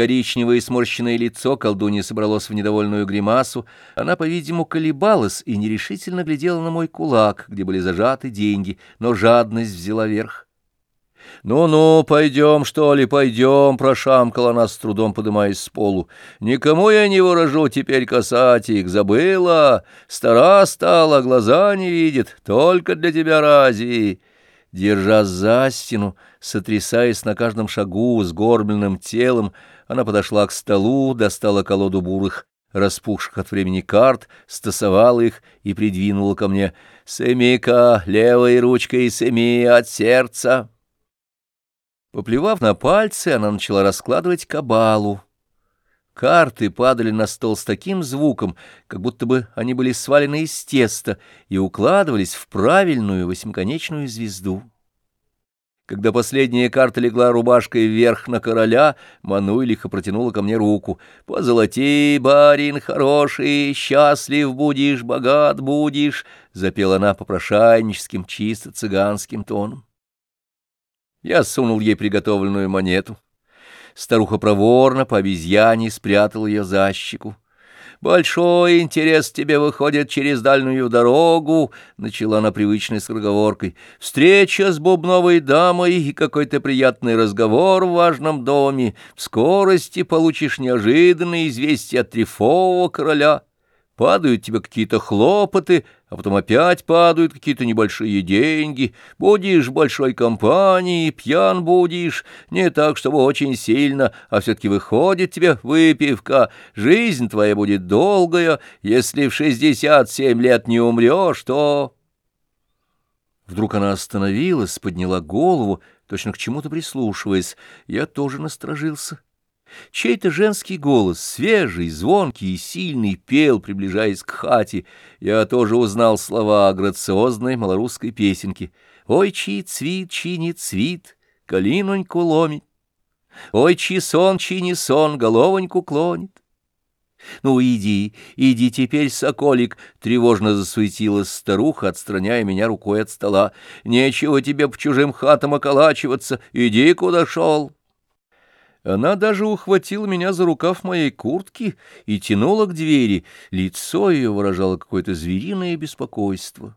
Коричневое сморщенное лицо колдуньи собралось в недовольную гримасу. Она, по-видимому, колебалась и нерешительно глядела на мой кулак, где были зажаты деньги, но жадность взяла верх. «Ну-ну, пойдем, что ли, пойдем», — прошамкала она с трудом, подымаясь с полу. «Никому я не выражу теперь касать их, забыла, стара стала, глаза не видит, только для тебя разве?» Держа за стену, сотрясаясь на каждом шагу с горбленным телом, она подошла к столу, достала колоду бурых, распухших от времени карт, стасовала их и придвинула ко мне. «Семи-ка левой ручкой, семи от сердца!» Поплевав на пальцы, она начала раскладывать кабалу. Карты падали на стол с таким звуком, как будто бы они были свалены из теста и укладывались в правильную восьмиконечную звезду. Когда последняя карта легла рубашкой вверх на короля, Мануй лихо протянула ко мне руку. «Позолоти, барин хороший, счастлив будешь, богат будешь», — запела она попрошайническим, чисто цыганским тоном. Я сунул ей приготовленную монету. Старуха проворно по обезьяне спрятала ее за щеку. «Большой интерес тебе выходит через дальнюю дорогу», — начала она привычной скороговоркой. «Встреча с бубновой дамой и какой-то приятный разговор в важном доме. В скорости получишь неожиданное известие от трифового короля» падают тебе какие-то хлопоты, а потом опять падают какие-то небольшие деньги, будешь в большой компании, пьян будешь, не так, чтобы очень сильно, а все-таки выходит тебе выпивка, жизнь твоя будет долгая, если в шестьдесят семь лет не умрешь, то... Вдруг она остановилась, подняла голову, точно к чему-то прислушиваясь. Я тоже насторожился. Чей-то женский голос, свежий, звонкий и сильный, пел, приближаясь к хате. Я тоже узнал слова грациозной малорусской песенки. «Ой, чий цвит, чий не цвит, калиноньку ломит. Ой, чий сон, чий не сон, головоньку клонит». «Ну, иди, иди теперь, соколик!» — тревожно засуетилась старуха, отстраняя меня рукой от стола. «Нечего тебе по чужим хатам околачиваться, иди, куда шел!» Она даже ухватила меня за рукав моей куртки и тянула к двери. Лицо ее выражало какое-то звериное беспокойство.